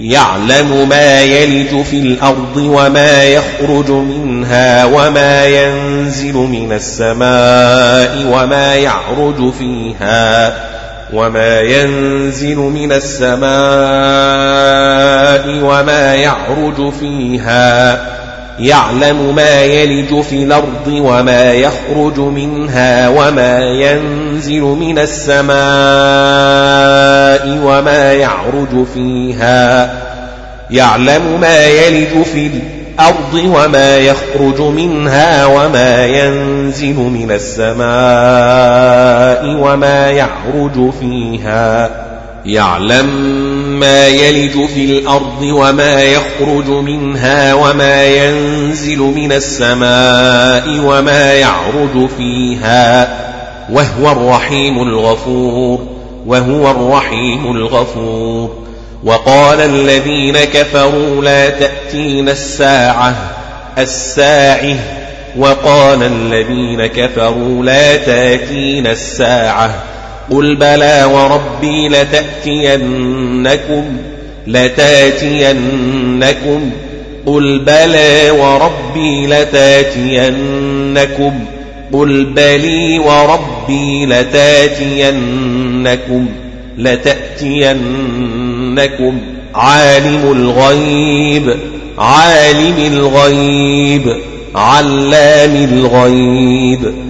يعلم ما يلج في الأرض وما يخرج منها وما ينزل من السماء وما يعرج فيها وما ينزل من السماء وما يعرج فيها يعلم ما يلج في الأرض وما يخرج منها وما ينزل من السماء وما يعرج فيها. يعلم ما يلج في الأرض وما يخرج منها وما ينزل من السماء وما يعرج فيها. يعلم ما يلج في الأرض وما يخرج منها وما ينزل من السماء وما يعرج فيها. وهو الرحيم الغفور وهو الرحيم الغفور. وقال الذين كفروا لا تأتين الساعة الساعة. وقال الذين كفروا لا تأتين الساعة قل بلى وربي لتأتينكم لتأتينكم قل بلى وربي لتأتينكم قل بلي وربي لتأتينكم لتأتينكم عالم الغيب عالم الغيب علام الغيب.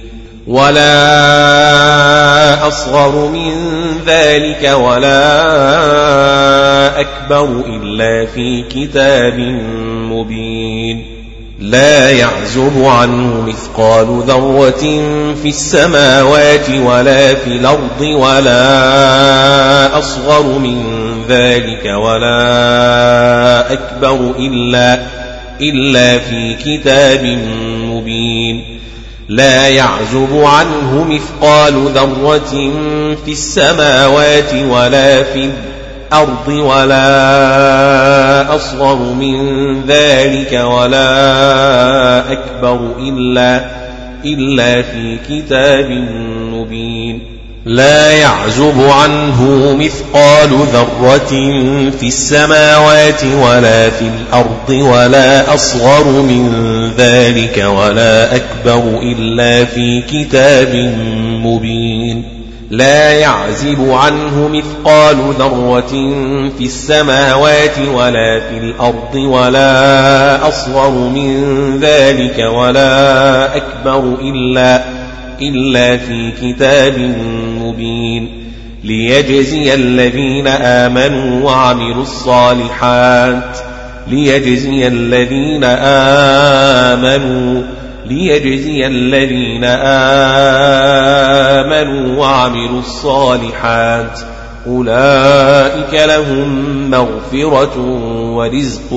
ولا أصغر من ذلك ولا أكبر إلا في كتاب مبين. لا يعزب عنه مثقال ذرة في السماوات ولا في الأرض ولا أصغر من ذلك ولا أكبر إلا إلا في كتاب مبين. لا يعزب عنه مثقال ذرة في السماوات ولا في الأرض ولا أصغر من ذلك ولا أكبر إلا إلا في كتاب مبين. لا يعزب عنه مثقال ذرة في السماوات ولا في الأرض ولا أصغر من ذلك ولا أكبر إلا في كتاب مبين. لا يعزب عنه مثقال ذرة في السماوات ولا في الأرض ولا أصغر من ذلك ولا أكبر إلا إلا في كتاب مبين ليجزي الذين آمنوا وعملوا الصالحات ليجزي الذين آمنوا ليجزي الذين آمنوا وعملوا الصالحات أولئك لهم مغفرة ورزق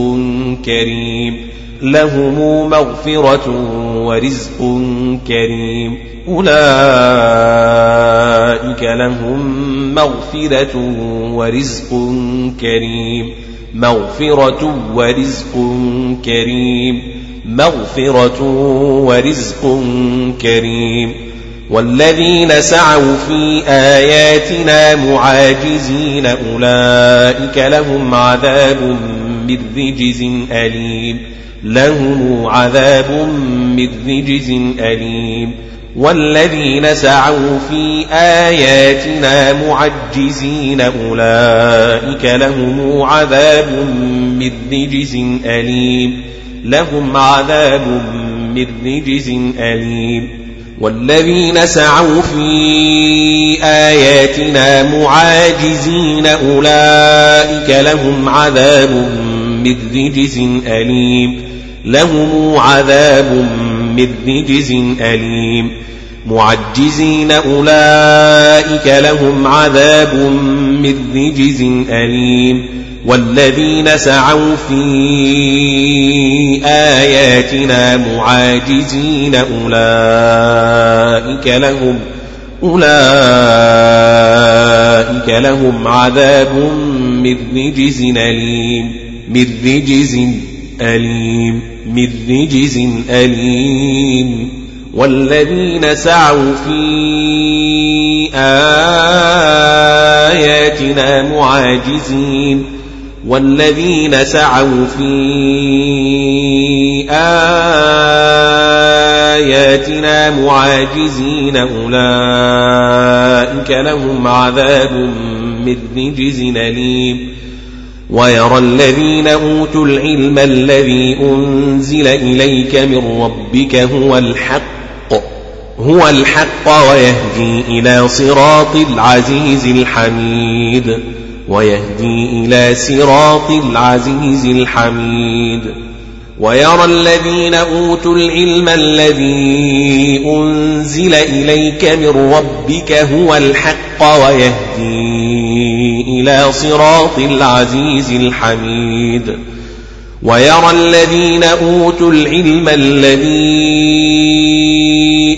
كريم لهم مغفرة ورزق كريم. أولئك لهم مغفرة ورزق كريم. مغفرة ورزق كريم. مغفرة ورزق كريم. والذين سعوا في آياتنا معاجزين أولئك لهم عذاب من رجز أليم. لهم عذاب من رجز أليم والذين سعوا في آياتنا معجزين أولئك لهم عذاب من رجز أليم لهم عذاب من رجز أليم والذين سعوا في آياتنا معاجزين أولئك لهم عذاب من رجز أليم لهم عذاب من رجز أليم. معجزين أولئك لهم عذاب من رجز أليم. والذين سعوا في آياتنا معاجزين أولئك لهم أولئك لهم عذاب من رجز أليم. من رجز أليم من رجز أليم. والذين سعوا في آياتنا معاجزين. والذين سعوا في آياتنا معاجزين أولئك لهم عذاب من رجز أليم. ويرى الذين أوتوا العلم الذي أنزل إليك من ربك هو الحق هو الحق ويهدي إلى صراط العزيز الحميد ويهدي إلى صراط العزيز الحميد. ويرى الذين أوتوا العلم الذي أنزل إليك من ربك هو الحق ويهدي إلى صراط العزيز الحميد. ويرى الذين أوتوا العلم الذي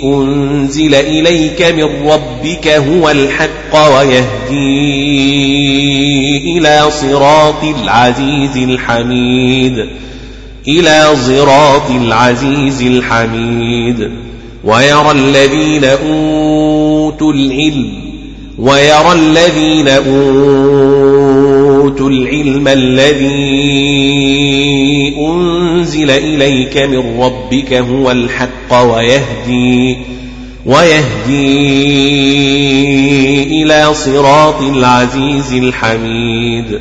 أنزل إليك من ربك هو الحق ويهدي إلى صراط العزيز الحميد. إلى صراط العزيز الحميد. ويرى الذين أوتوا العلم ويرى الذين أوتوا العلم الذي أنزل إليك من ربك هو الحق ويهدي ويهدي إلى صراط العزيز الحميد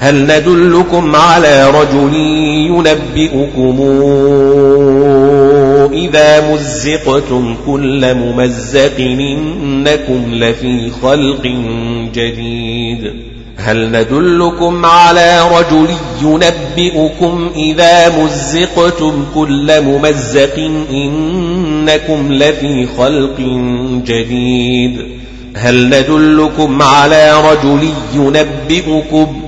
هل ندلكم على رجل ينبئكم إذا مزقتم كل ممزق إنكم لفي خلق جديد؟ هل ندلكم على رجل ينبئكم إذا مزقتم كل ممزق إنكم لفي خلق جديد؟ هل ندلكم على رجل ينبئكم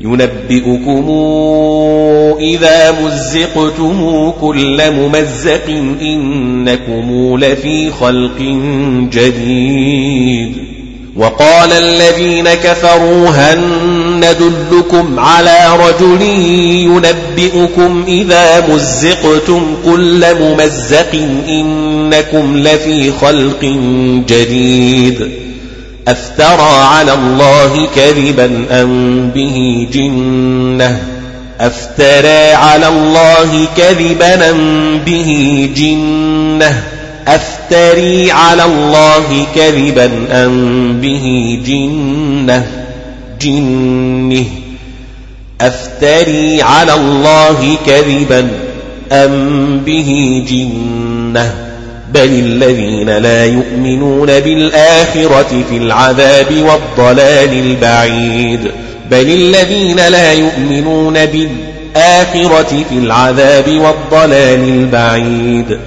ينبئكم إذا مزقتم كل ممزق إنكم لفي خلق جديد. وقال الذين كفروا هل ندلكم على رجل ينبئكم إذا مزقتم كل ممزق إنكم لفي خلق جديد. أفترى على الله كذبا أم به جنة؟ أفترى على الله كذبا أم به جنة؟ أفتري على الله كذبا أم به جنة؟ جنة. أفتري على الله كذبا أم به جنة. بل الذين لا يؤمنون بالآخرة في العذاب والضلال البعيد. بل الذين لا يؤمنون بالآخرة في العذاب والضلال البعيد.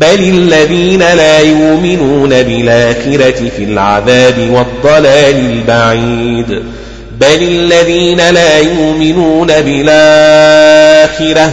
بل الذين لا يؤمنون بالآخرة في العذاب والضلال البعيد. بل الذين لا يؤمنون بالآخرة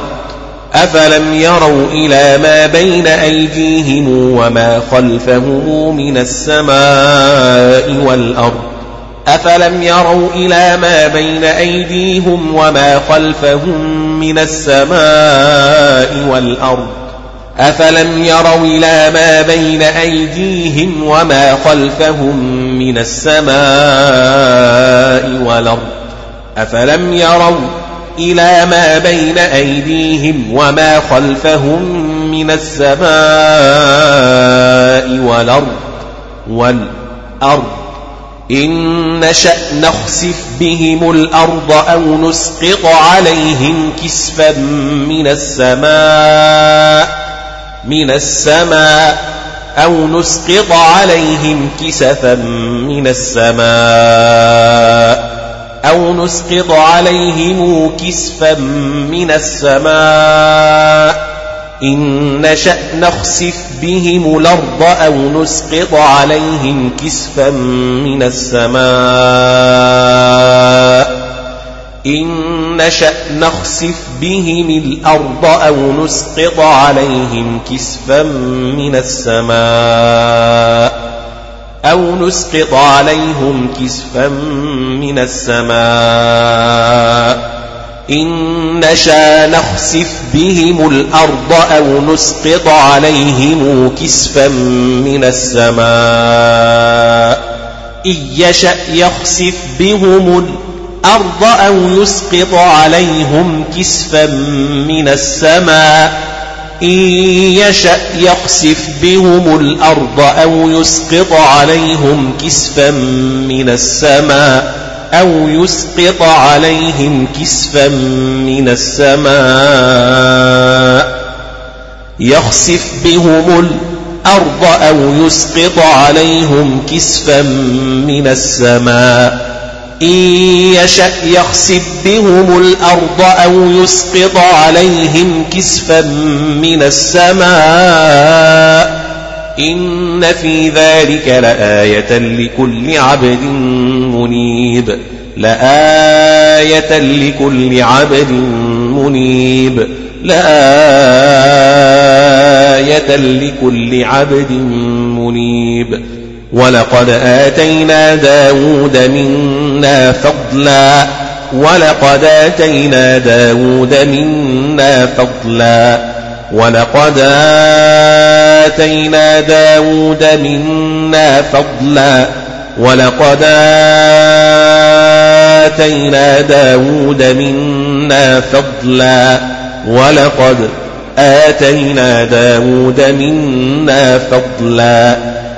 أفلم يروا إلى ما بين أيديهم وما خلفهم من السماء والأرض أفلم يروا إلى ما بين أيديهم وما خلفهم من السماء والأرض أفلم يروا إلى ما بين أيديهم وما خلفهم من السماء والأرض أفلم يروا إلى ما بين أيديهم وما خلفهم من السماء والأرض والأرض. إن نشأ نخسف بهم الأرض أو نسقط عليهم كسفا من السماء من السماء أو نسقط عليهم كسفا من السماء. أو نسقط عليهم كسفا من السماء إن نشأ نخسف بهم الأرض أو نسقط عليهم كسفا من السماء إن نشأ نخسف بهم الأرض أو نسقط عليهم كسفا من السماء أو نسقط عليهم كسفا من السماء. إن نشا نخسف بهم الأرض أو نسقط عليهم كسفا من السماء. إن يشأ يخسف بهم الأرض أو يسقط عليهم كسفا من السماء. إن يشأ يخسف بهم الأرض أو يسقط عليهم كسفا من السماء أو يسقط عليهم كسفا من السماء يخسف بهم الأرض أو يسقط عليهم كسفا من السماء إن يشأ يخسف بهم الأرض أو يسقط عليهم كسفا من السماء إن في ذلك لآية لكل عبد منيب لآية لكل عبد منيب لآية لكل عبد منيب ولقد آتينا داود منا فضلا ولقد آتينا داود منا فضلا ولقد آتينا داود منا فضلا ولقد آتينا داود منا فضلا ولقد آتينا داود منا فضلا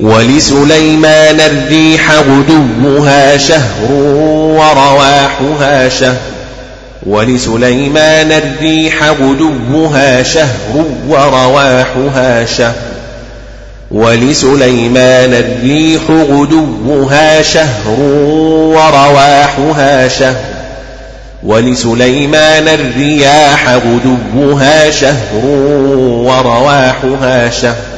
ولسليمان الريح غدوها شهر ورواحها شهر ولسليمان الريح غدوها شهر ورواحها شهر ولسليمان الريح غدوها شهر ورواحها شهر ولسليمان الرياح غدوها شهر ورواحها شهر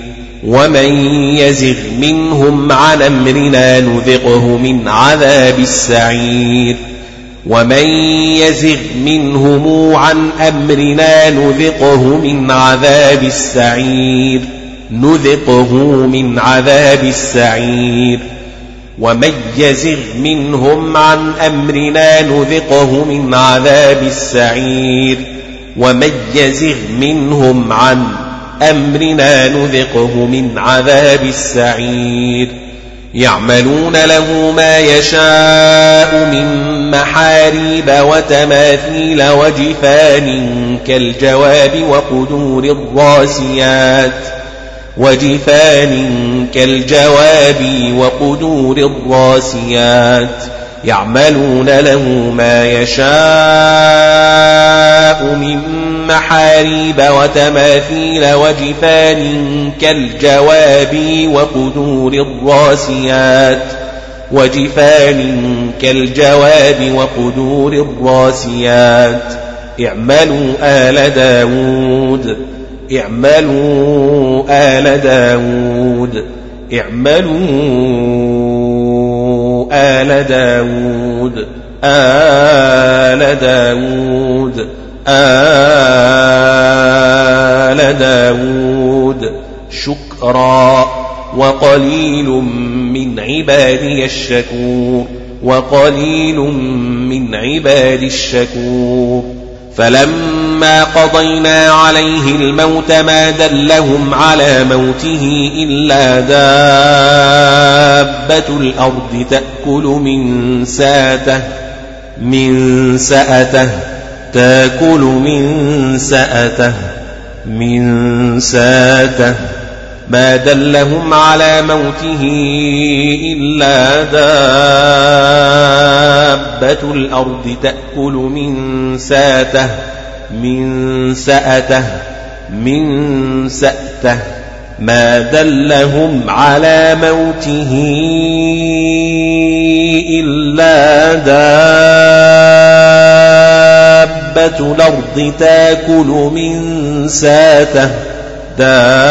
ومن يزغ منهم عن أمرنا نذقه من عذاب السعير ومن يزغ منهم عن أمرنا نذقه من عذاب السعير نذقه من عذاب السعير ومن يزغ منهم عن أمرنا نذقه من عذاب السعير ومن يزغ منهم عن أمرنا نذقه من عذاب السعير. يعملون له ما يشاء من محاريب وتماثيل وجفان كالجواب وقدور الراسيات. وجفان كالجواب وقدور الراسيات. يعملون له ما يشاء من محاريب وتماثيل وجفان كالجواب وقدور الراسيات وجفان كالجواب وقدور الراسيات اعملوا آل داود اعملوا آل داود اعملوا آل داود آل داود آل داود. شكرا وقليل من عبادي الشكور وقليل من عبادي الشكور. فلما قضينا عليه الموت ما دلهم على موته إلا دابة الأرض تأكل من ساته من سأته تأكل من سأته من ساته. ما دلهم على موته إلا دابة الأرض تأكل من ساته من سأته من سأته. ما دلهم على موته إلا دابة الأرض تأكل من ساته. دابة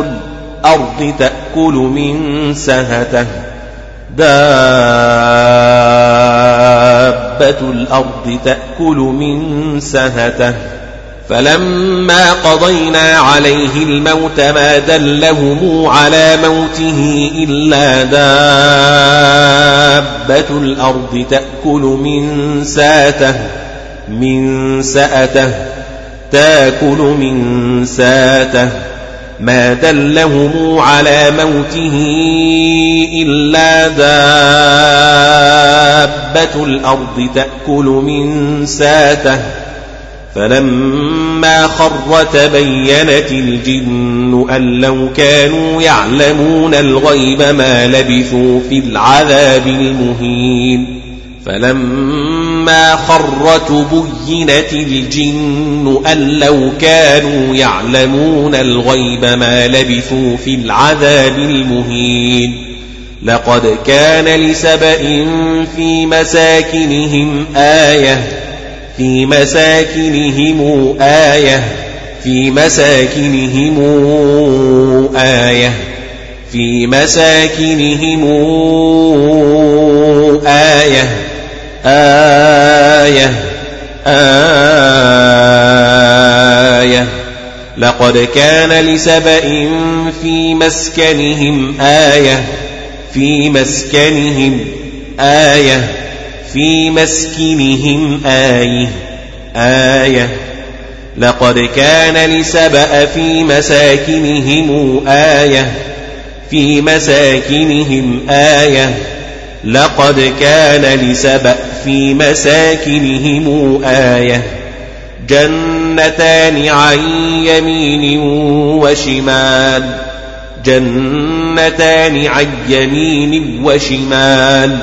الأرض تأكل من سهته. دابة الأرض تأكل من سهته. فلما قضينا عليه الموت ما دلهم على موته إلا دابة الأرض تأكل من ساته من سأته. تاكل من ساته ما دلهم على موته إلا دابة الأرض تأكل من ساته فلما خر تبينت الجن أن لو كانوا يعلمون الغيب ما لبثوا في العذاب المهين فلما خر تبينت الجن أن لو كانوا يعلمون الغيب ما لبثوا في العذاب المهين. لقد كان لسبأ في مساكنهم آية في مساكنهم آية في مساكنهم آية في مساكنهم آية. آية آية لقد كان لسبأ في مسكنهم آية في مسكنهم آية في مسكنهم آية آية. لقد كان لسبأ في مساكنهم آية في مساكنهم آية. لقد كان لسبأ في مساكنهم آية. جنتان عن يمين وشمال. جنتان عن يمين وشمال.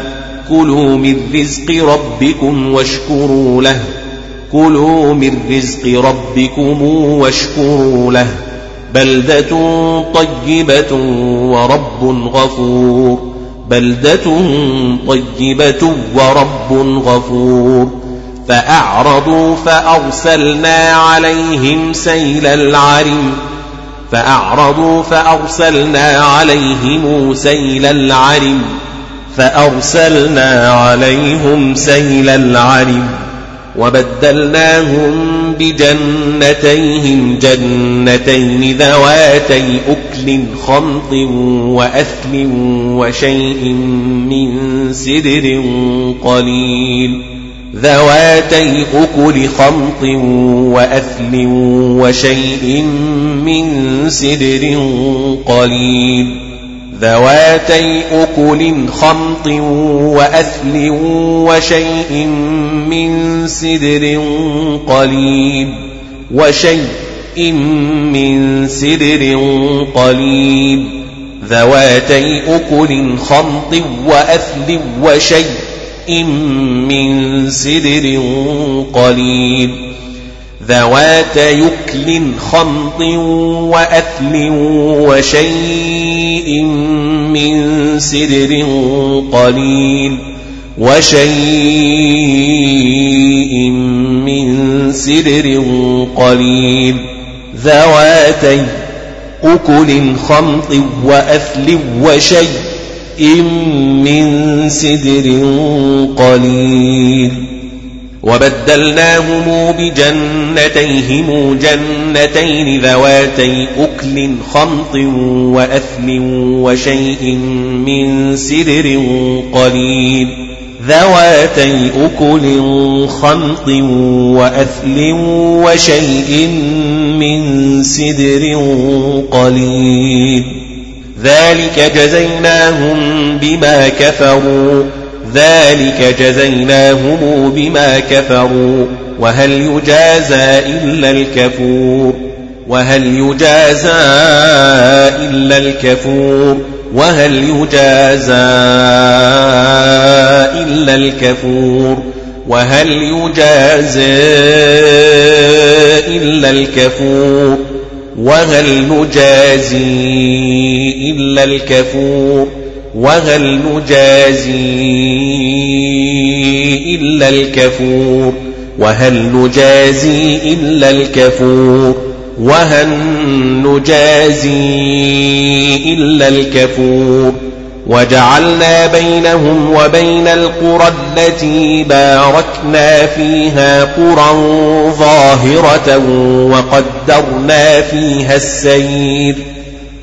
كلوا من رزق ربكم واشكروا له. كلوا من رزق ربكم واشكروا له. بلدة طيبة ورب غفور. بلدة طيبة ورب غفور فأعرضوا فأرسلنا عليهم سيل العرم فأعرضوا فأرسلنا عليهم سيل العرم فأرسلنا عليهم سيل العرم وبدلناهم بجنتيهم جنتين ذواتي أكل خمط وأثل وشيء من سدر قليل. ذواتي أكل خمط وأثل وشيء من سدر قليل. ذواتي أكل خمط وأثل وشيء من سدر قليل وشيء من سدر قليل ذواتي أكل خمط وأثل وشيء من سدر قليل ذوات يكل خمط وأثل وشيء من سدر قليل وشيء من سدر قليل ذواتي أكل خمط وأثل وشيء من سدر قليل وبدلناهم بجنتيهم جنتين ذواتي أكل خمط وأثل وشيء من سدر قليل. ذواتي أكل خمط وأثل وشيء من سدر قليل. ذلك جزيناهم بما كفروا. ذلك جزيناهم بما كفروا وهل يجازى إلا الكفور وهل يجازى إلا الكفور وهل يجازى إلا الكفور وهل يجازى إلا الكفور وهل نجازي إلا الكفور وهل نجازي إلا الكفور وهل نجازي إلا الكفور وهل نجازي إلا الكفور وجعلنا بينهم وبين القرى التي باركنا فيها قرى ظاهرة وقدرنا فيها السير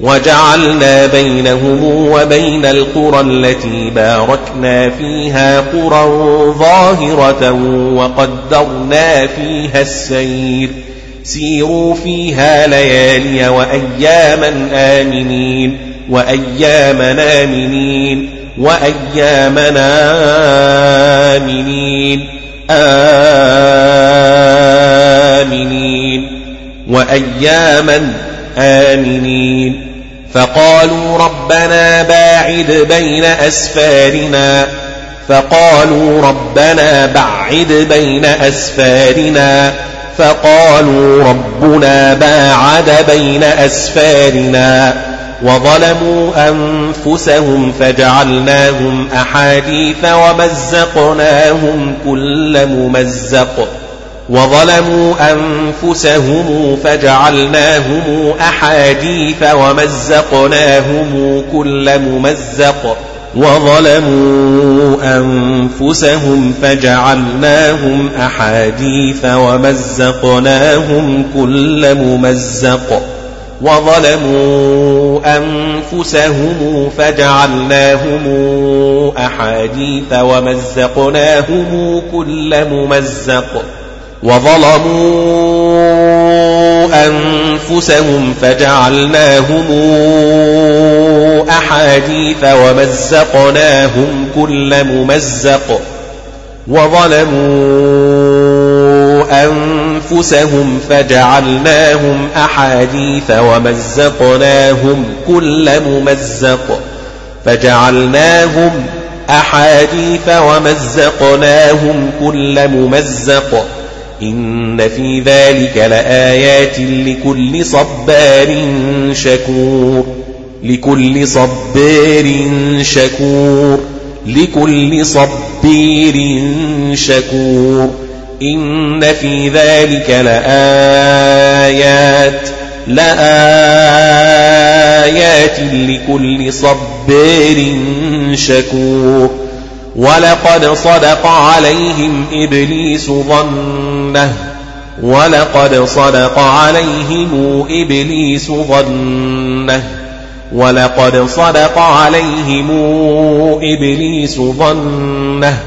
وجعلنا بينهم وبين القرى التي باركنا فيها قرى ظاهرة وقدرنا فيها السير. سيروا فيها ليالي وأياما آمنين وأياما آمنين وأياما آمنين آمنين وأياما آمنين. فقالوا ربنا باعد بين أسفارنا. فقالوا ربنا بعد بين أسفارنا. فقالوا ربنا باعد بين أسفارنا. وظلموا أنفسهم فجعلناهم أحاديث ومزقناهم كل ممزق. وظلموا أنفسهم فجعلناهم أحاديث ومزقناهم كل ممزق وظلموا أنفسهم فجعلناهم أحاديث ومزقناهم كل ممزق وظلموا أنفسهم فجعلناهم أحاديث ومزقناهم كل ممزق وظلموا أنفسهم فجعلناهم أحاديث ومزقناهم كل ممزق وظلموا أنفسهم فجعلناهم أحاديث ومزقناهم كل ممزق فجعلناهم أحاديث ومزقناهم كل ممزق إن في ذلك لآيات لكل صبار شكور لكل صبار شكور لكل صبير شكور إن في ذلك لآيات لآيات لكل صبير شكور ولقد صدق عليهم إبليس ظنه ولقد صدق عليهم إبليس ظنه ولقد صدق عليهم إبليس ظنه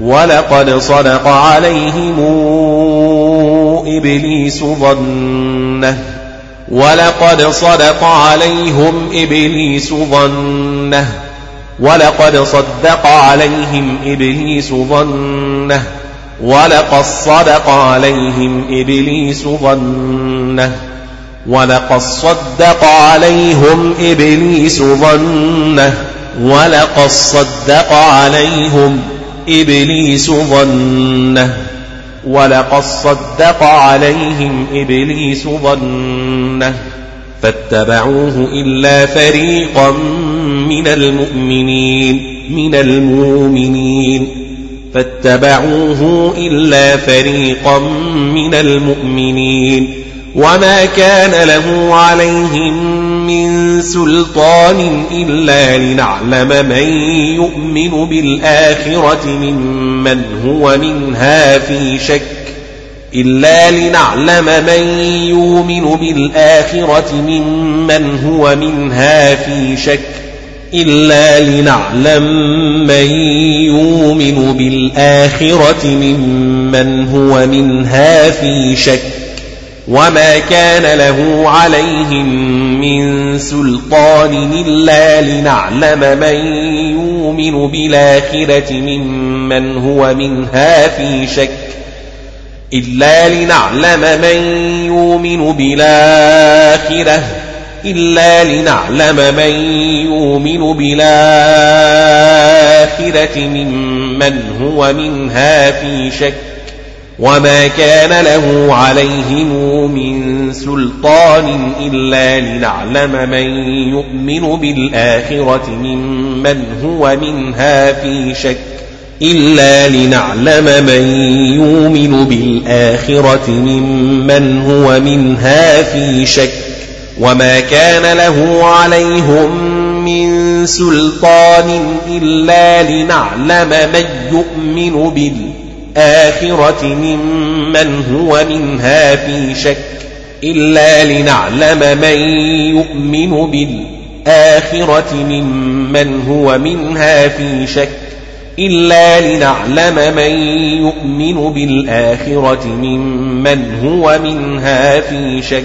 ولقد صدق عليهم إبليس ظنه ولقد صدق عليهم إبليس ظنه ولقد صدق عليهم إبليس ظنه. ولقد صدق عليهم إبليس ظنه. ولقد صدق عليهم إبليس ظنه. ولقد صدق عليهم إبليس ظنه. ولقد صدق عليهم إبليس ظنه. فاتبعوه إلا فريقا من المؤمنين من المؤمنين. فاتبعوه إلا فريقا من المؤمنين وما كان له عليهم من سلطان إلا لنعلم من يؤمن بالآخرة ممن هو منها في شك إلا لنعلم من يؤمن بالآخرة ممن هو منها في شك إلا لنعلم من يؤمن بالآخرة ممن هو منها في شك وما كان له عليهم من سلطان إلا لنعلم من يؤمن بالآخرة ممن هو منها في شك إلا لنعلم من يؤمن بالآخرة إلا لنعلم من يؤمن بالآخرة ممن هو منها في شك وما كان له عليهم من سلطان إلا لنعلم من يؤمن بالآخرة ممن هو منها في شك إلا لنعلم من يؤمن بالآخرة ممن هو منها في شك وما كان له عليهم من سلطان إلا لنعلم من يؤمن بالآخرة ممن هو منها في شك إلا لنعلم من يؤمن بالآخرة ممن هو منها في شك إلا لنعلم من يؤمن بالآخرة ممن هو منها في شك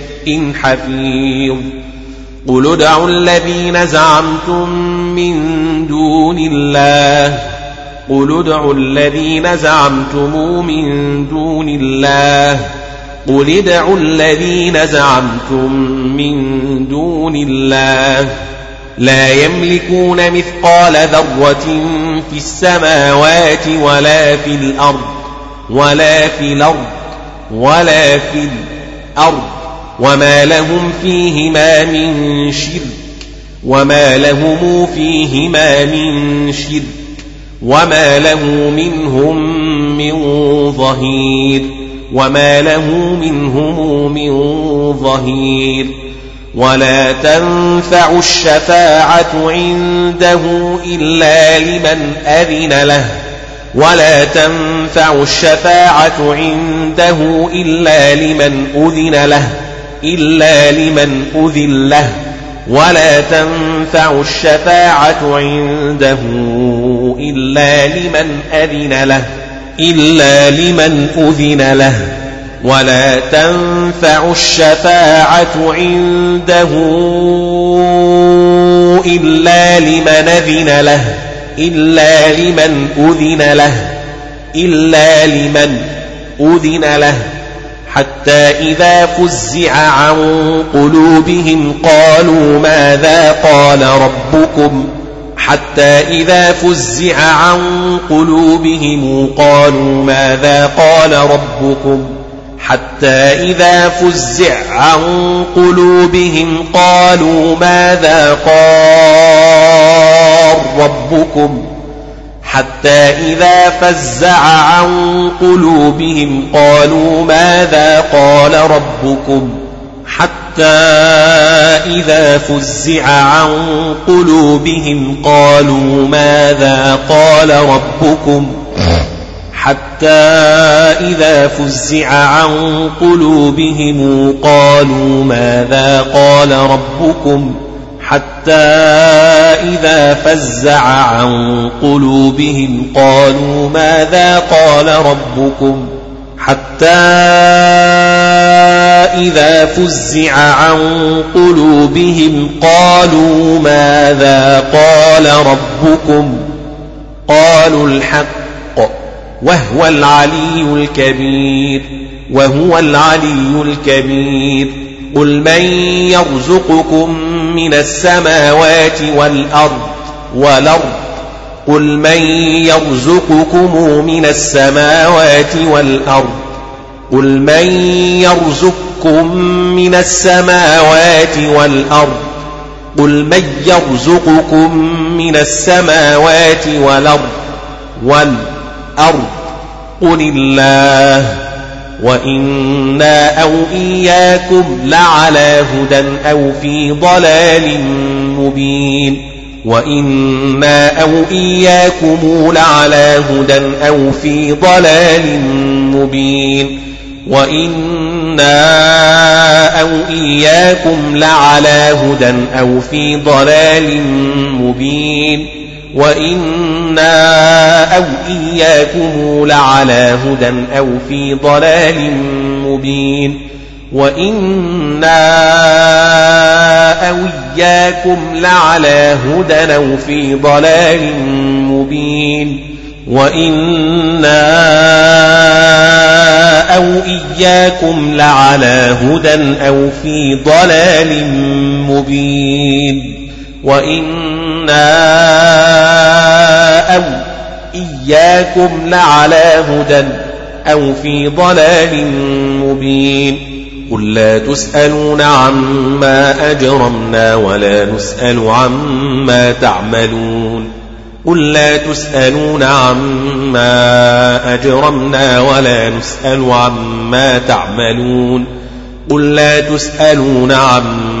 حفيظ. قل ادعوا الذين زعمتم من دون الله. قل ادعوا الذين زعمتم من دون الله. قل ادعوا الذين زعمتم من دون الله. لا يملكون مثقال ذرة في السماوات ولا في الأرض ولا في الأرض ولا في الأرض. وما لهم فيهما من شرك وما لهم فيهما من شرك وما له منهم من ظهير وما له منهم من ظهير ولا تنفع الشفاعة عنده إلا لمن أذن له ولا تنفع الشفاعة عنده إلا لمن أذن له إلا لمن أذن له ولا تنفع الشفاعة عنده إلا لمن أذن له إلا لمن أذن له. ولا تنفع الشفاعة عنده إلا لمن أذن له إلا لمن أذن له إلا لمن أذن له. حتى إذا فزع عن قلوبهم قالوا ماذا قال ربكم حتى إذا فزع عن قلوبهم قالوا ماذا قال ربكم حتى إذا فزع عن قلوبهم قالوا ماذا قال ربكم حتى إذا فزع عن قلوبهم قالوا ماذا قال ربكم حتى إذا فزع عن قلوبهم قالوا ماذا قال ربكم حتى إذا فزع عن قلوبهم قالوا ماذا قال ربكم حتى إذا فزع عن قلوبهم قالوا ماذا قال ربكم حتى إذا فزع عن قلوبهم قالوا ماذا قال ربكم قالوا الحق وهو العلي الكبير وهو العلي الكبير قل من يرزقكم من السماوات والأرض والأرض؟ قل من يرزقكم من السماوات والأرض؟ قل من يرزقكم من السماوات والأرض؟ قل من يرزقكم من السماوات والأرض والأرض؟ قل الله وإنا أو إياكم لعلى هدى أو في ضلال مبين وإنا أو إياكم لعلى هدى أو في ضلال مبين وإنا أو إياكم لعلى هدى أو في ضلال مبين وإنا أو إياكم لعلى هدى أو في ضلال مبين وإنا أو إياكم لعلى هدى أو في ضلال مبين وإنا أو إياكم لعلى هدى أو في ضلال مبين وإنا أو إياكم لعلى هدى أو في ضلال مبين قل لا تسألون عما أجرمنا ولا نسأل عما تعملون قل لا تسألون عما أجرمنا ولا نسأل عما تعملون قل لا تسألون عما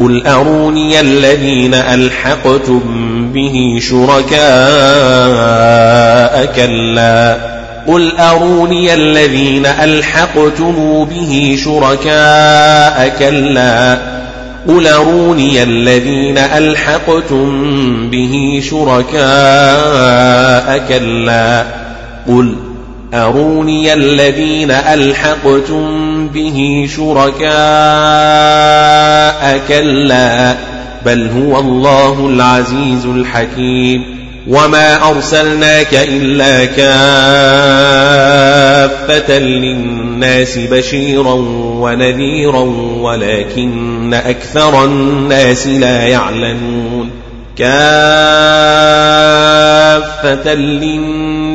قل أروني الذين ألحقتم به شركاء كلا قل أروني الذين ألحقتم به شركاء كلا قل أروني الذين ألحقتم به شركاء كلا قل أروني الذين ألحقتم به شركاء كلا بل هو الله العزيز الحكيم. وما أرسلناك إلا كافة للناس بشيرا ونذيرا ولكن أكثر الناس لا يعلمون. كافة للناس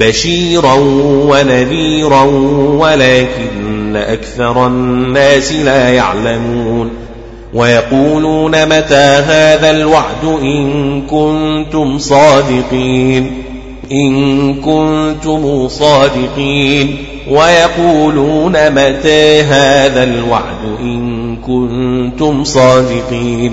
بشيرا ونذيرا ولكن أكثر الناس لا يعلمون ويقولون متى هذا الوعد إن كنتم صادقين إن كنتم صادقين ويقولون متى هذا الوعد إن كنتم صادقين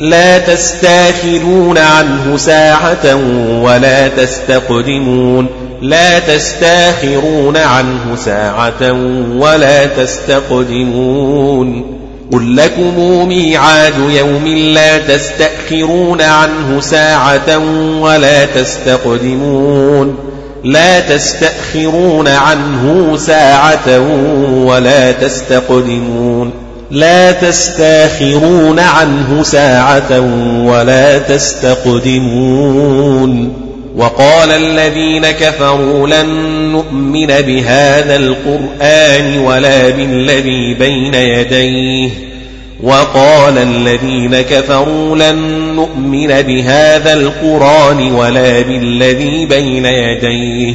لا تستاخرون عنه ساعة ولا تستقدمون. لا تستاخرون عنه ساعة ولا تستقدمون. قل لكم ميعاد يوم لا تستأخرون عنه ساعة ولا تستقدمون. لا تستأخرون عنه ساعة ولا تستقدمون. لا تستاخرون عنه ساعة ولا تستقدمون وقال الذين كفروا لن نؤمن بهذا القرآن ولا بالذي بين يديه وقال الذين كفروا لن نؤمن بهذا القرآن ولا بالذي بين يديه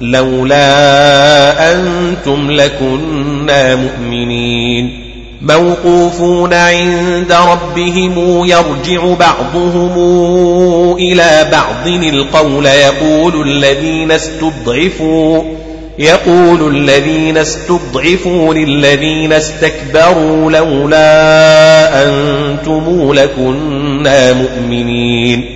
لولا أنتم لكنا مؤمنين. موقوفون عند ربهم يرجع بعضهم إلى بعض. القول يقول الذين استضعفوا يقول الذين استضعفوا للذين استكبروا لولا أنتم لكنا مؤمنين.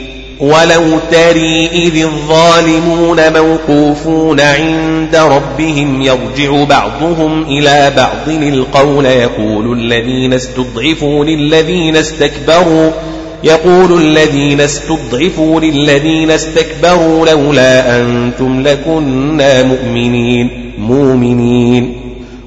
ولو تري إذ الظالمون موقوفون عند ربهم يرجع بعضهم إلى بعض القول يقول الذين استضعفوا للذين استكبروا يقول الذين استضعفوا للذين استكبروا لولا أنتم لكنا مؤمنين مؤمنين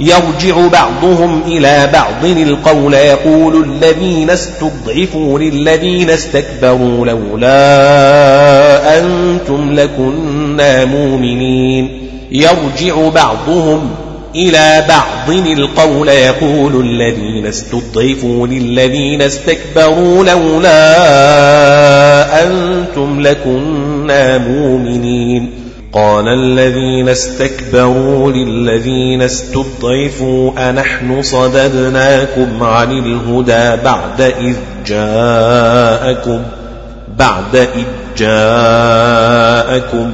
يرجع بعضهم إلى بعض القول يقول الذين استضعفوا للذين استكبروا لولا أنتم لكنا مؤمنين. يرجع بعضهم إلى بعض القول يقول الذين استضعفوا للذين استكبروا لولا أنتم لكنا مؤمنين. قال الذين استكبروا للذين استضعفوا أنحن صددناكم عن الهدى بعد إذ جاءكم بعد إذ جاءكم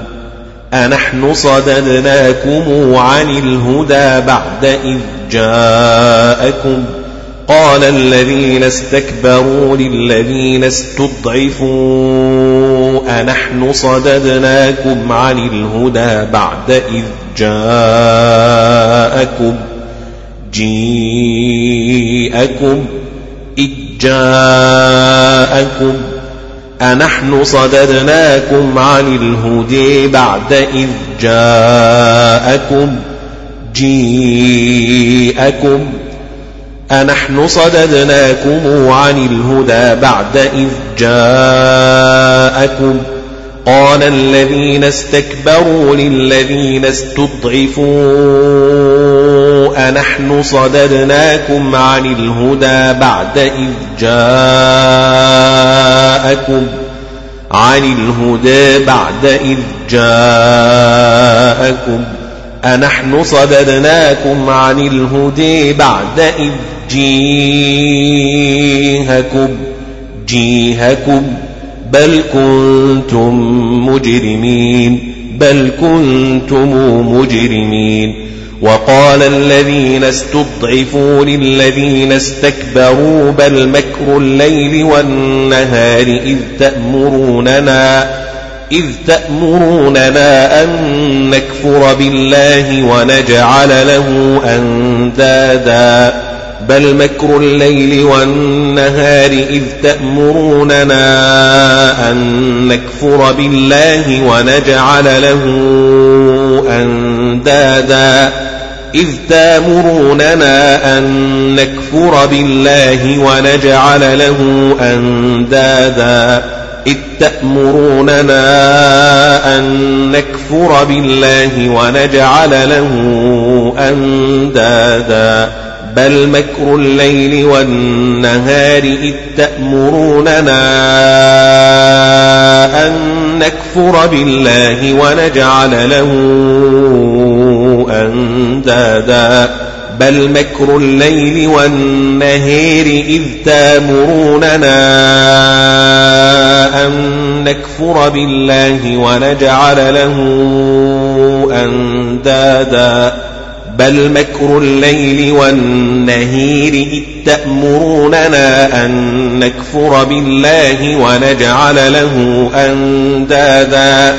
أنحن صددناكم عن الهدى بعد إذ جاءكم قال الذين استكبروا للذين استضعفوا أنحن صددناكم عن الهدى بعد إذ جاءكم جيءكم إذ جاءكم أنحن صددناكم عن الهدى بعد إذ جاءكم جيءكم أنحن صددناكم عن الهدى بعد إذ جاءكم قال الذين استكبروا للذين استضعفوا أنحن صددناكم عن الهدى بعد إذ جاءكم عن الهدى بعد إذ جاءكم أنحن صددناكم عن الهدى بعد إذ جيهكم جيهكم بل كنتم مجرمين بل كنتم مجرمين وقال الذين استضعفوا للذين استكبروا بل مكر الليل والنهار إذ تأمروننا إذ تأمروننا أن نكفر بالله ونجعل له أندادا. بل مكر الليل والنهار إذ تأمروننا أن نكفر بالله ونجعل له أندادا. إذ تامروننا أن نكفر بالله ونجعل له أندادا. إذ تأمروننا أن نكفر بالله ونجعل له أندادا. بل مكر الليل والنهار إذ تأمروننا أن نكفر بالله ونجعل له أندادا. بل مكر الليل والنهار إذ تامروننا أن نكفر بالله ونجعل له أندادا بل مكر الليل والنهير إذ تأمروننا أن نكفر بالله ونجعل له أندادا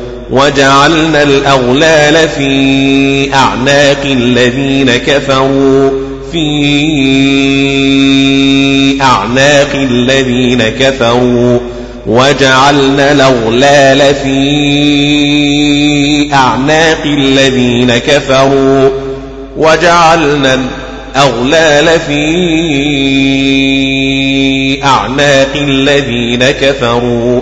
وجعلنا الأغلال في أعناق الذين كفروا في أعناق الذين كفروا وجعلنا الأغلال في أعناق الذين كفروا وجعلنا الأغلال في أعناق الذين كفروا.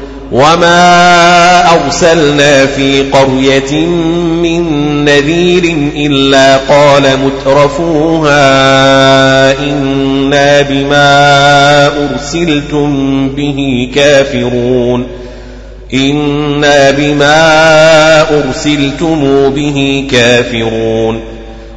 وما أرسلنا في قرية من نذير إلا قال مترفوها إنا بما أرسلتم به كافرون إنا بما أرسلتم به كافرون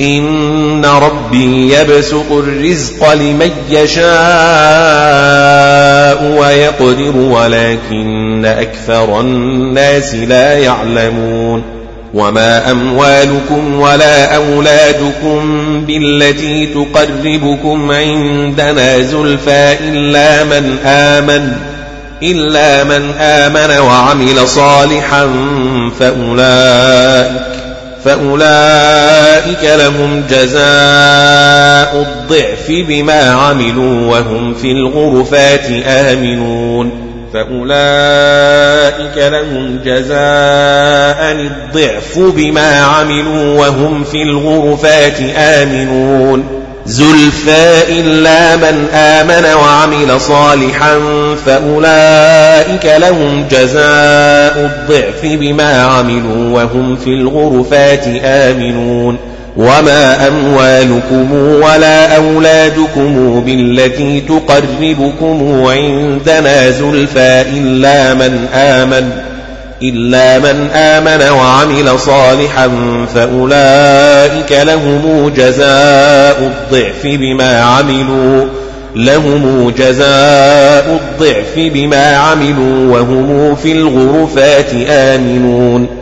إن ربي يبسط الرزق لمن يشاء ويقدر ولكن أكثر الناس لا يعلمون وما أموالكم ولا أولادكم بالتي تقربكم عندنا زلفى إلا من آمن إلا من آمن وعمل صالحا فأولئك فأولئك لهم جزاء الضعف بما عملوا وهم في الغرفات آمنون. فأولئك لهم جزاء الضعف بما عملوا وهم في الغرفات آمنون. زلفى إلا من آمن وعمل صالحا فأولئك لهم جزاء الضعف بما عملوا وهم في الغرفات آمنون وما أموالكم ولا أولادكم بالتي تقربكم عندنا زلفى إلا من آمن إلا من آمن وعمل صالحا فأولئك لهم جزاء الضعف بما عملوا لهم جزاء الضعف بما عملوا وهم في الغرفات آمنون.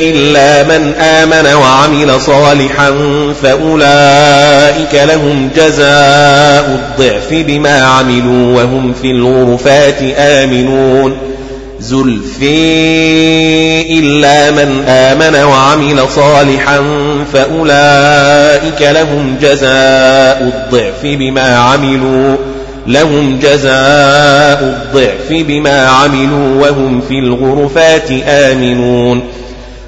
إلا من آمن وعمل صالحا فأولئك لهم جزاء الضعف بما عملوا وهم في الغرفات آمنون. زلفي إلا من آمن وعمل صالحا فأولئك لهم جزاء الضعف بما عملوا لهم جزاء الضعف بما عملوا وهم في الغرفات آمنون.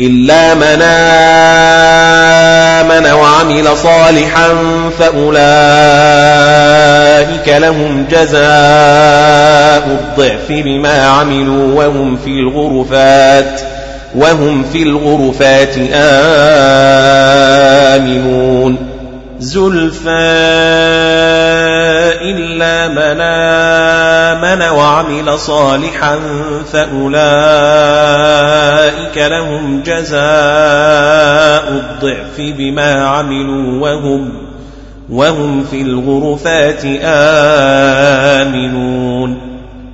إلا من آمن وعمل صالحا فأولئك لهم جزاء الضعف بما عملوا وهم في الغرفات وهم في الغرفات آمنون. زلفى إلا من آمن وعمل صالحا فأولئك لهم جزاء الضعف بما عملوا وهم وهم في الغرفات آمنون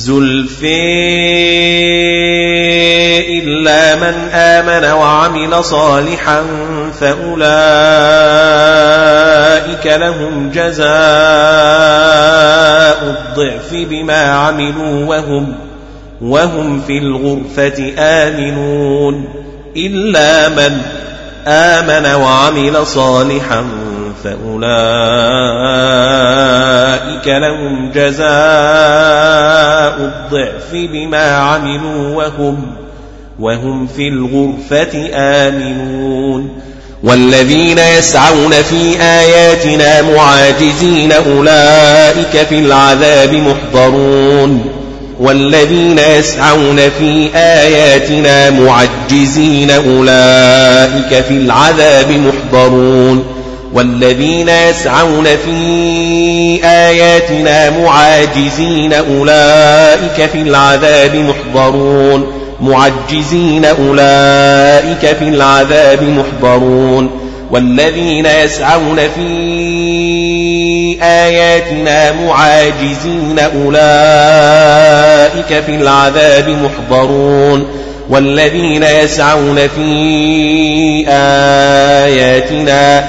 زلفي إلا من آمن وعمل صالحا فأولئك لهم جزاء الضعف بما عملوا وهم وهم في الغرفة آمنون إلا من آمن وعمل صالحا فأولئك لهم جزاء الضعف بما عملوا وهم وهم في الغرفة آمنون. والذين يسعون في آياتنا معاجزين أولئك في العذاب محضرون. والذين يسعون في آياتنا معجزين أولئك في العذاب محضرون. والذين يسعون في آياتنا معاجزين أولئك في العذاب محضرون معجزين أولئك في العذاب محضرون والذين يسعون في آياتنا معاجزين أولئك في العذاب محضرون والذين يسعون في آياتنا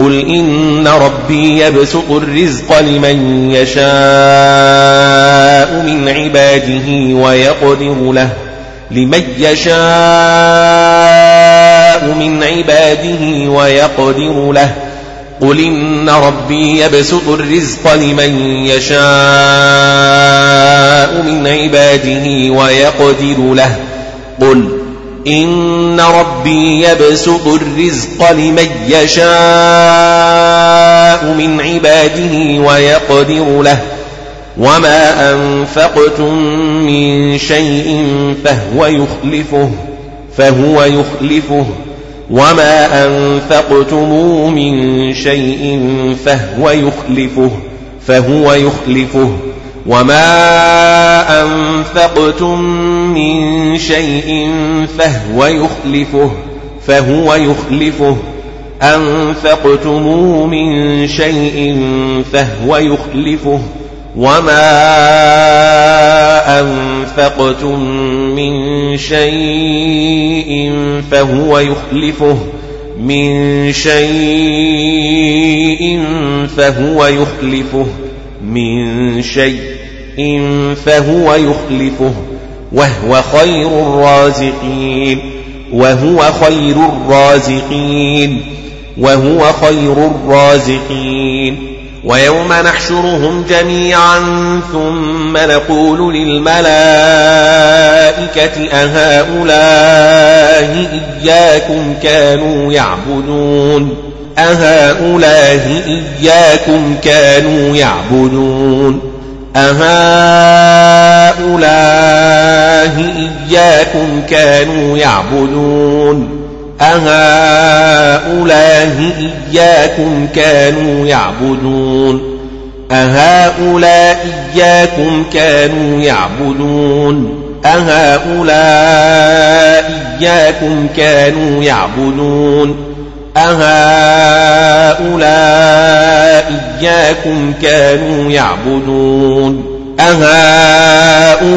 قل إن ربي يبسط الرزق لمن يشاء من عباده ويقدر له لمن يشاء من عباده ويقدر له قل إن ربي يبسط الرزق لمن يشاء من عباده ويقدر له قل إن ربي يبسط الرزق لمن يشاء من عباده ويقدر له. وما أنفقتم من شيء فهو يخلفه فهو يخلفه. وما أنفقتم من شيء فهو يخلفه فهو يخلفه. وما أنفقتم من شيء فهو يخلفه فهو يخلفه. أنفقتم من شيء فهو يخلفه. وما أنفقتم من شيء فهو يخلفه. من شيء فهو يخلفه. من شيء فهو يخلفه وهو خير الرازقين وهو خير الرازقين وهو خير الرازقين. ويوم نحشرهم جميعا ثم نقول للملائكة أهؤلاء إياكم كانوا يعبدون. أهؤلاء إياكم كانوا يعبدون. أهؤلاء إياكم كانوا يعبدون. أهؤلاء إياكم كانوا يعبدون. أهؤلاء إياكم كانوا يعبدون. أهؤلاء إياكم كانوا يعبدون. أهؤلاء إياكم كانوا يعبدون. أهؤلاء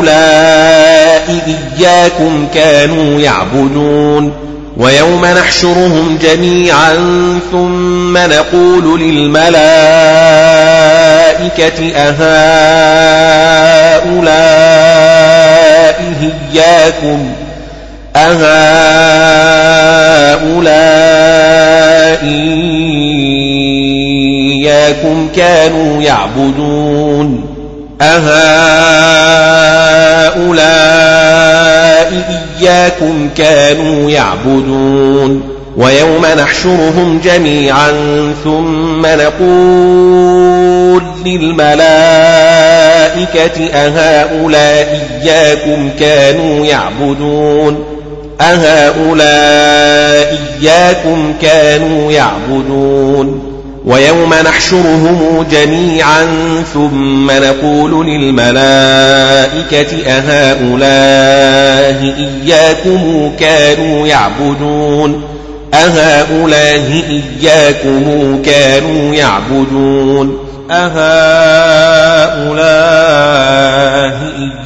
إياكم كانوا يعبدون. ويوم نحشرهم جميعا ثم نقول للملائكة أهؤلاء إياكم أهؤلاء إياكم كانوا يعبدون أهؤلاء إياكم كانوا يعبدون ويوم نحشرهم جميعا ثم نقول للملائكة أهؤلاء إياكم كانوا يعبدون أهؤلاء إياكم كانوا يعبدون ويوم نحشرهم جميعا ثم نقول للملائكة أهؤلاء إياكم كانوا يعبدون أهؤلاء إياكم كانوا يعبدون أهؤلاء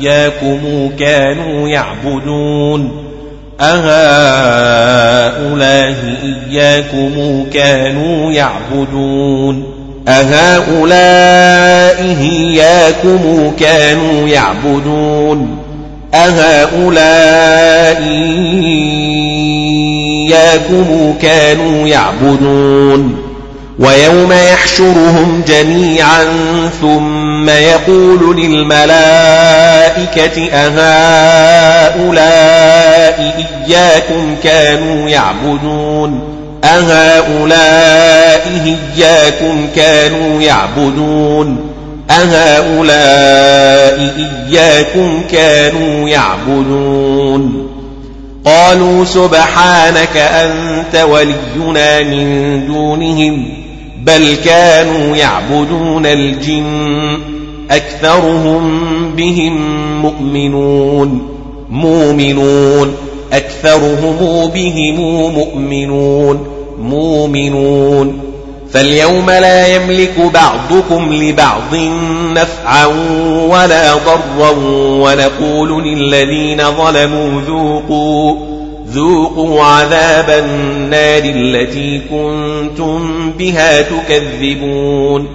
إياكم كانوا يعبدون أهؤلاء إياكم كانوا يعبدون. أهؤلاء إياكم كانوا يعبدون. أهؤلاء إياكم كانوا يعبدون. ويوم يحشرهم جميعا ثم يقول للملائكة أهؤلاء إياكم كانوا يعبدون؟ أهؤلاء إياكم كانوا يعبدون؟ أهؤلاء إياكم كانوا يعبدون؟ قالوا سبحانك أنت ولينا من دونهم بل كانوا يعبدون الجن أكثرهم بهم مؤمنون مؤمنون أكثرهم بهم مؤمنون مؤمنون فاليوم لا يملك بعضكم لبعض نفعا ولا ضرا ونقول للذين ظلموا ذوقوا ذوقوا عذاب النار التي كنتم بها تكذبون.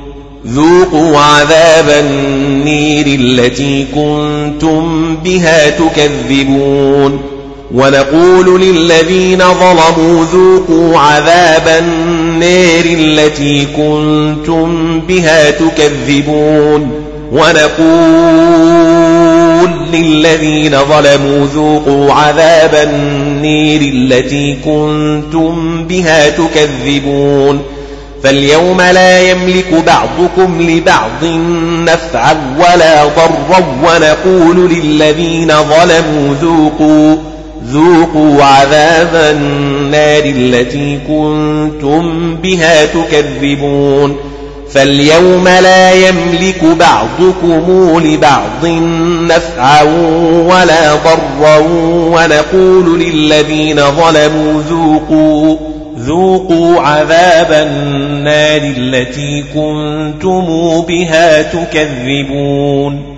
ذوقوا عذاب النير التي كنتم بها تكذبون. ونقول للذين ظلموا ذوقوا عذاب النار التي كنتم بها تكذبون ونقول للذين ظلموا ذوقوا عذاب النير التي كنتم بها تكذبون فاليوم لا يملك بعضكم لبعض نفعا ولا ضرا ونقول للذين ظلموا ذوقوا ذوقوا عذاب النار التي كنتم بها تكذبون فاليوم لا يملك بعضكم لبعض نفعا ولا ضرا ونقول للذين ظلموا ذوقوا ذوقوا عذاب النار التي كنتم بها تكذبون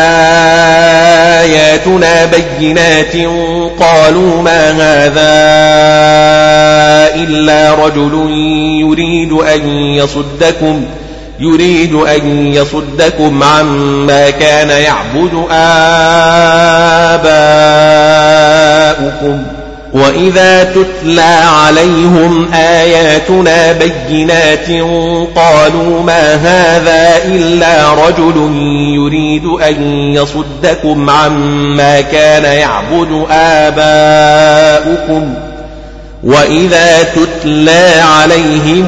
بينات قالوا ما هذا إلا رجل يريد أن يصدكم يريد أن يصدكم عما كان يعبد آباؤكم وإذا تتلى عليهم آياتنا بينات قالوا ما هذا إلا رجل يريد أن يصدكم عما كان يعبد آباؤكم وإذا تتلى عليهم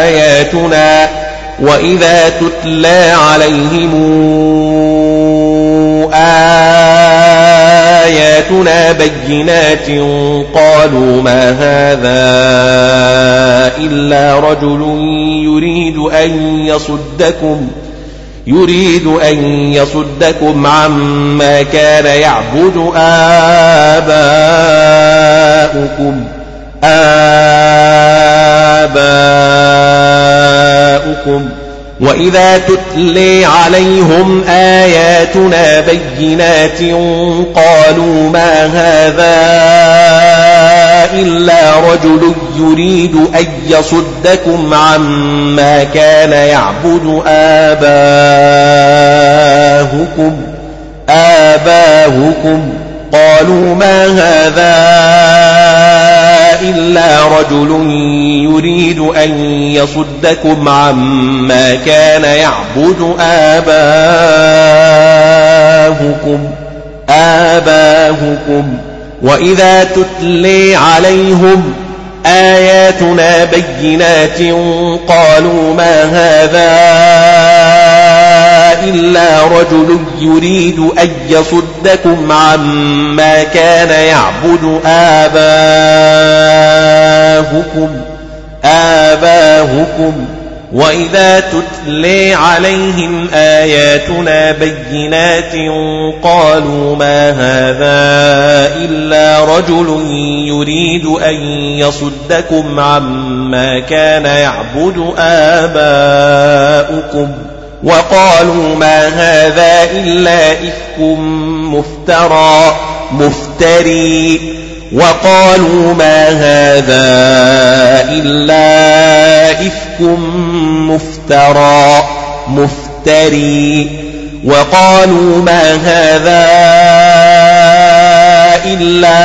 آياتنا وإذا تتلى عليهم آياتنا بينات قالوا ما هذا إلا رجل يريد أن يصدكم يريد أن يصدكم عما كان يعبد آباؤكم آباؤكم. وإذا تتلي عليهم آياتنا بينات قالوا ما هذا إلا رجل يريد أن يصدكم عما كان يعبد آباؤكم آباؤكم قالوا ما هذا إلا رجل يريد أن يصدكم عما كان يعبد آباؤكم آباؤكم وإذا تتلي عليهم آياتنا بينات قالوا ما هذا إلا رجل يريد أن يصدكم عما كان يعبد آباؤكم آباؤكم. وإذا تتلي عليهم آياتنا بينات قالوا ما هذا إلا رجل يريد أن يصدكم عما كان يعبد آباؤكم. وقالوا ما هذا إلا إفك مفترى مفتري. وقالوا ما هذا إلا إفك مفترى مفتري. وقالوا ما هذا إلا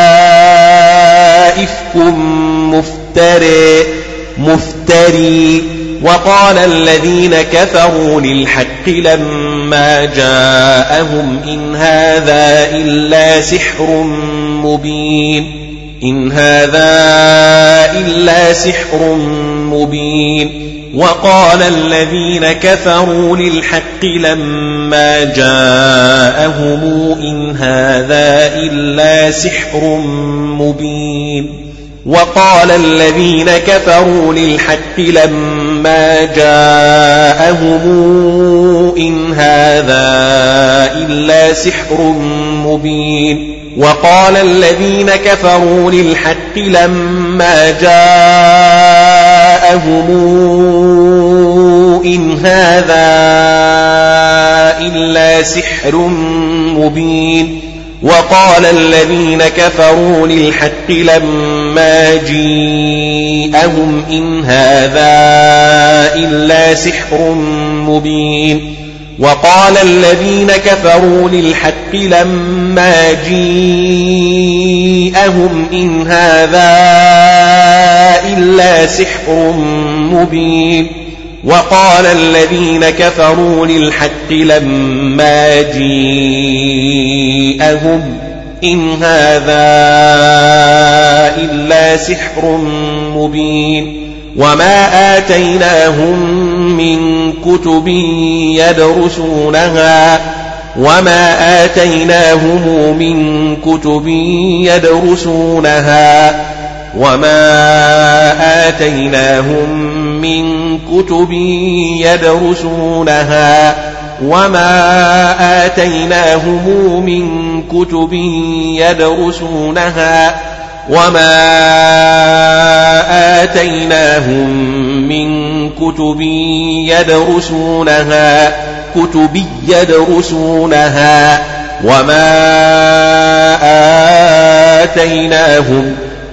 إفك مفتري مفتري. وقال الذين كفروا للحق لما جاءهم إن هذا إلا سحر مبين إن هذا إلا سحر مبين وقال الذين كفروا للحق لما جاءهم إن هذا إلا سحر مبين وقال الذين كفروا للحق لما جاءهم إن هذا إلا سحر مبين. وقال الذين كفروا للحق لما جاءهم إن هذا إلا سحر مبين. وقال الذين كفروا للحق لما جيءهم إن هذا إلا سحر مبين وقال الذين كفروا للحق لما جيءهم إن هذا إلا سحر مبين وقال الذين كفروا للحق لما جيءهم إن هذا إلا سحر مبين وما آتيناهم من كتب يدرسونها وما آتيناهم من كتب يدرسونها وما آتيناهم من كتب يدرسونها وما آتيناهم من كتب يدرسونها وما آتيناهم من كتب يدرسونها كتب يدرسونها وما آتيناهم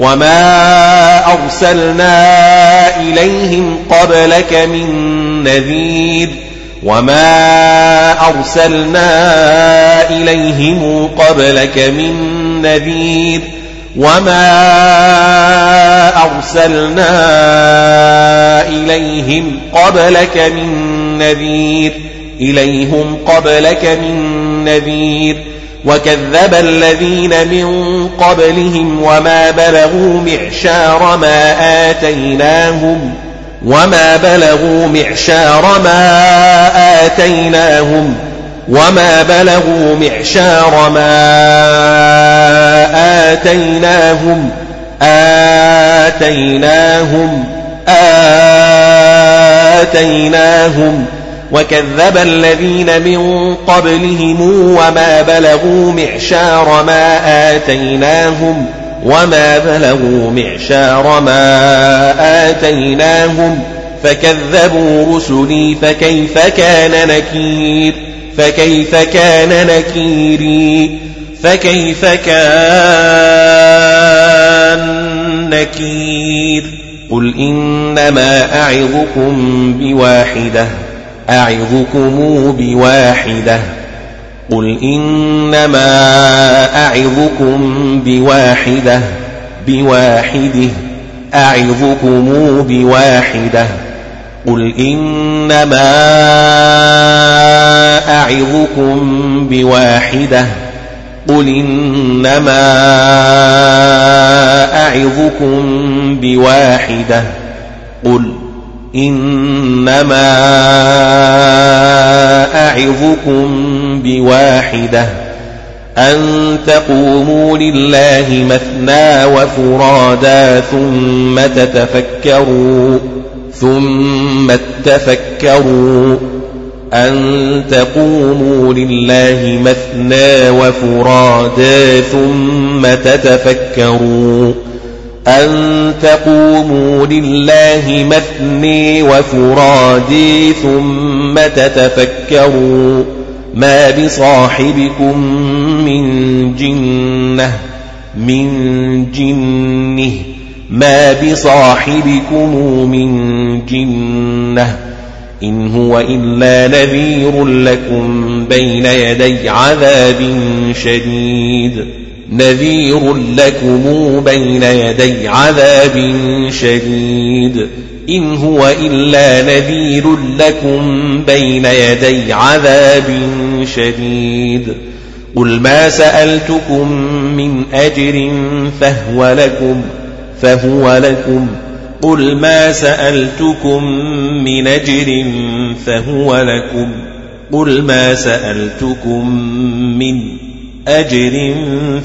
وما أرسلنا إليهم قبلك من نذير وما أرسلنا إليهم قبلك من نذير وما أرسلنا إليهم قبلك من نذير إليهم قبلك من نذير وكذب الذين من قبلهم وما بلغوا معشار ما آتيناهم وما بلغوا معشار ما آتيناهم وما بلغوا معشار ما آتيناهم آتيناهم آتيناهم وكذب الذين من قبلهم وما بلغوا معشار ما آتيناهم وما بلغوا معشار ما آتيناهم فكذبوا رسلي فكيف كان نكير؟ فكيف كان نكيري؟ فكيف كان نكير؟ قل إنما أعظكم بواحدة أعظكم بواحدة. قل إنما أعظكم بواحدة. بواحده. أعظكم بواحدة. قل إنما أعظكم بواحدة. قل إنما أعظكم بواحدة. قل إنما أعظكم بواحدة أن تقوموا لله مثنى وفرادا ثم تتفكروا ثم تفكروا أن تقوموا لله مثنى وفرادا ثم تتفكروا. أن تقوموا لله مثني وفرادي ثم تتفكروا ما بصاحبكم من جنة من جنه ما بصاحبكم من جنة. إن هو إلا نذير لكم بين يدي عذاب شديد. نذير لكم بين يدي عذاب شديد. إن هو إلا نذير لكم بين يدي عذاب شديد. قل ما سألتكم من أجر فهو لكم فهو لكم. قل ما سألتكم من أجر فهو لكم. قل ما سألتكم من أجر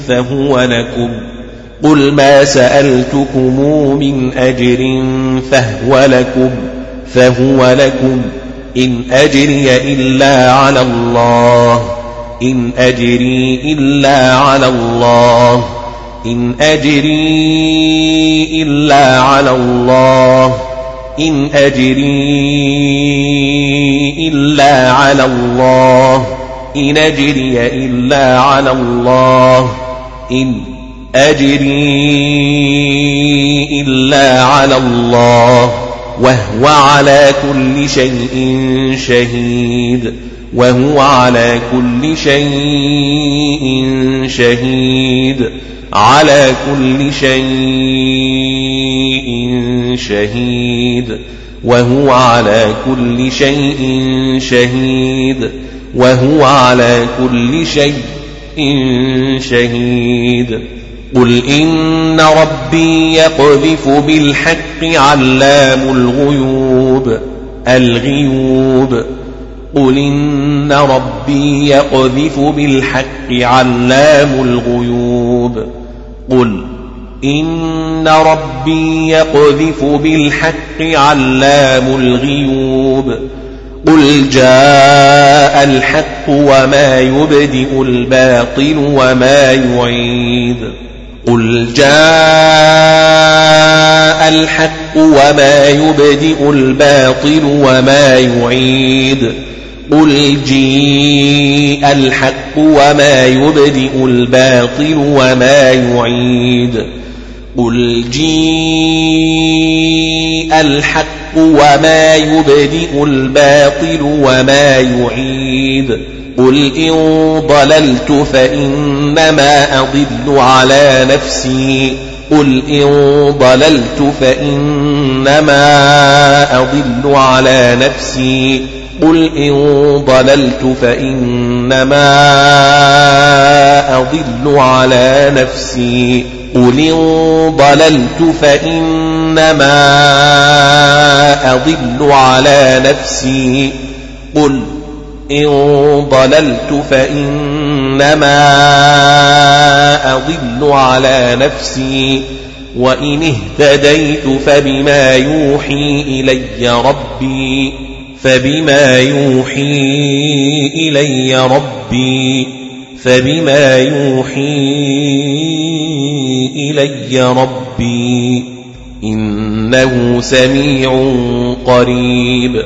فهو لكم قل ما سألتكم من أجر فهو لكم فهو لكم إن أجري إلا على الله إن أجري إلا على الله إن أجري إلا على الله إن أجري إلا على الله إن أجري إلا على الله. إن أجري إلا على الله. وهو على كل شيء شهيد. وهو على كل شيء شهيد. على كل شيء شهيد. وهو على كل شيء شهيد. وهو على كل شيء شهيد. قل إن ربي يقذف بالحق علام الغيوب الغيوب. قل إن ربي يقذف بالحق علام الغيوب. قل إن ربي يقذف بالحق علام الغيوب. قل جاء الحق وما يبدئ الباطل وما يعيد قل جاء الحق وما يبدئ الباطل وما يعيد قل جيء الحق وما يبدئ الباطل وما يعيد قل جيء الحق وما يبدئ الباطل وما يعيد قل إن ضللت فإنما أضل على نفسي قل إن ضللت فإنما أضل على نفسي قل إن ضللت فإنما أضل على نفسي قل إن ضللت فإنما أضل على نفسي قل إن ضللت فإنما أضل على نفسي وإن اهتديت فبما يوحي إلي ربي فبما يوحي إلي ربي فبما يوحي إلي ربي إنه سميع قريب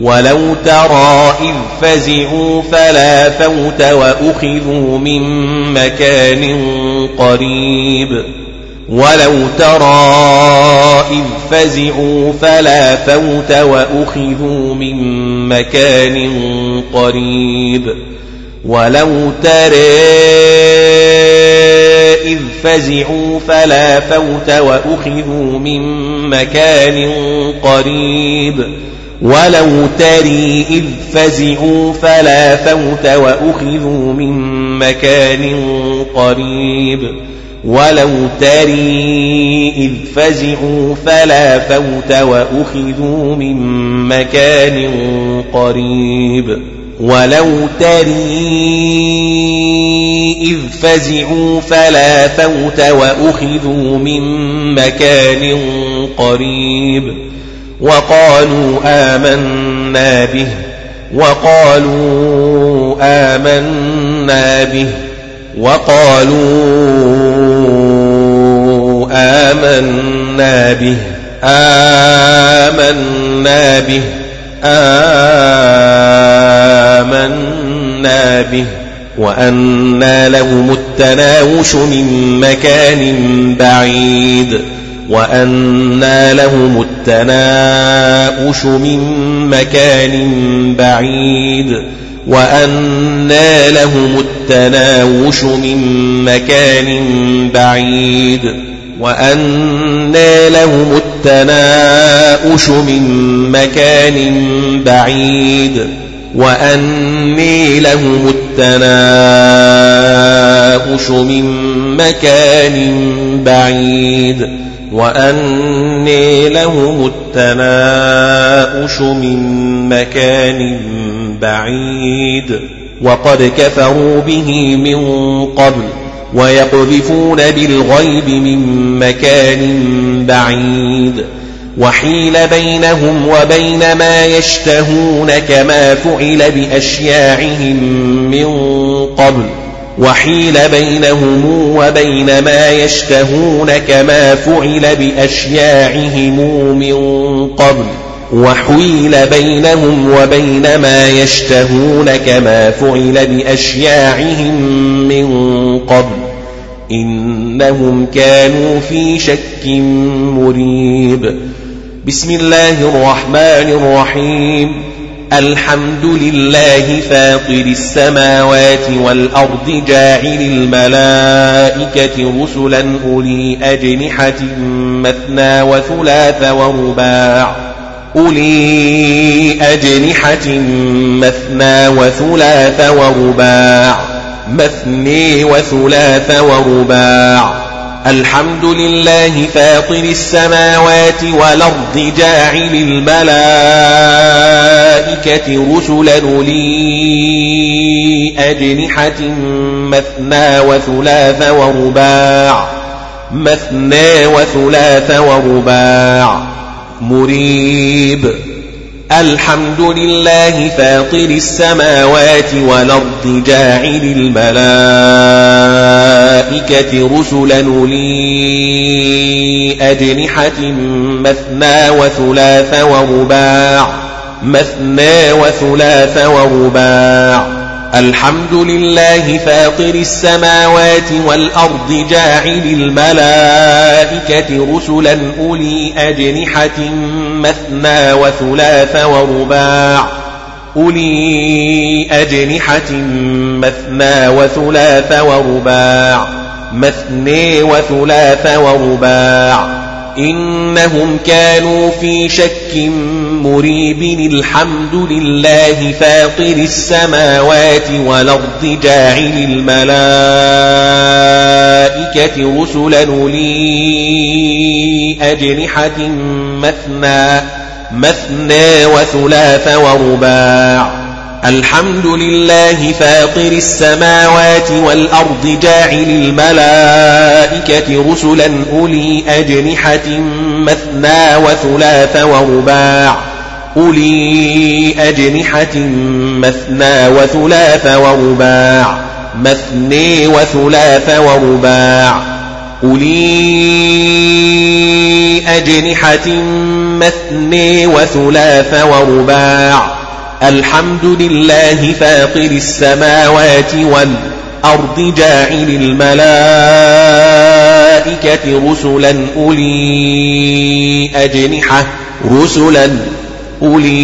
ولو ترى إذ فزعوا فلا فوت وأخذوا من مكان قريب ولو ترى إذ فزعوا فلا فوت وأخذوا من مكان قريب ولو ترى إذ فزعوا فلا فوت وأخذوا من مكان قريب ولو تري إذ فزعوا فلا فوت وأخذوا من مكان قريب ولو تري إذ فزعوا فلا فوت وأخذوا من مكان قريب ولو تري إذ فزعوا فلا فوت وأخذوا من مكان قريب وقالوا آمنا به وقالوا آمنا به وقالوا آمنا به آمنا به آمنا به وأنى لهم التناوش من مكان بعيد وأنى لهم التناؤش من مكان بعيد وأنى لهم التناوش من مكان بعيد وأنى لهم التناؤش من مكان بعيد وأني لهم التناؤش من مكان بعيد وأني لهم التناؤش من مكان بعيد وقد كفروا به من قبل ويقذفون بالغيب من مكان بعيد وحيل بينهم وبين ما يشتهون كما فعل بأشياعهم من قبل وحيل بينهم وبين ما يشتهون كما فعل بأشياعهم من قبل وحيل بينهم وبين ما يشتهون كما فعل بأشياعهم من قبل إنهم كانوا في شك مريب. بسم الله الرحمن الرحيم. الحمد لله فاطر السماوات والأرض جاعل الملائكة رسلا أولي أجنحة مثنى وثلاث ورباع. أولي أجنحة مثنى وثلاث ورباع مثني وثلاث ورباع. الحمد لله فاطر السماوات والأرض جاعل الملائكة رسلا لي أجنحة مثنى وثلاث ورباع مثنى وثلاث ورباع. مريب. الحمد لله فاطر السماوات والأرض جاعل الملائكة رسلا لي أجنحة مثنى وثلاث ورباع مثنى وثلاث ورباع. الحمد لله فاطر السماوات والأرض جاعل الملائكة رسلا أولي أجنحة مثنى وثلاث ورباع. أولي أجنحة مثنى وثلاث ورباع. مثني وثلاث ورباع. إنهم كانوا في شك مريب. الحمد لله فاطر السماوات والأرض جاعل الملائكة رسلا لي أجنحة مثنى مثنى وثلاث ورباع. الحمد لله فاطر السماوات والأرض جاعل الملائكة رسلا أولي أجنحة مثنى وثلاث ورباع. أولي أجنحة مثنى وثلاث ورباع. مثني وثلاث ورباع. أولي أجنحة مثني وثلاث ورباع. الحمد لله فاطر السماوات والأرض جاعل الملائكة رسلا أولي أجنحة رسلا أولي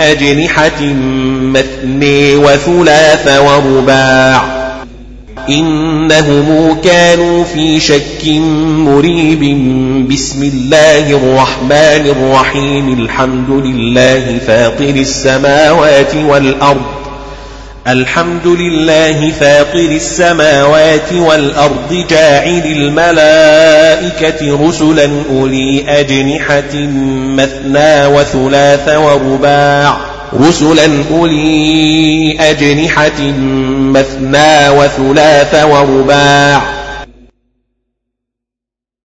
أجنحة مثني وثلاث ورباع. إنهم كانوا في شك مريب. بسم الله الرحمن الرحيم. الحمد لله فاطر السماوات والأرض. الحمد لله فاطر السماوات والأرض. جاعل الملائكة رسلا أولي أجنحة مثنى وثلاث ورباع. رسلا أولي أجنحة مثنى وثلاث ورباع